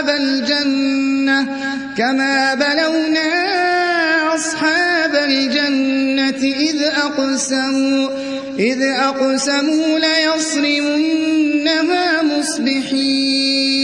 الجنة كما بلونا أصحاب الجنة إذ أقسموا إذ أقسموا ليصرمنها مصبحين.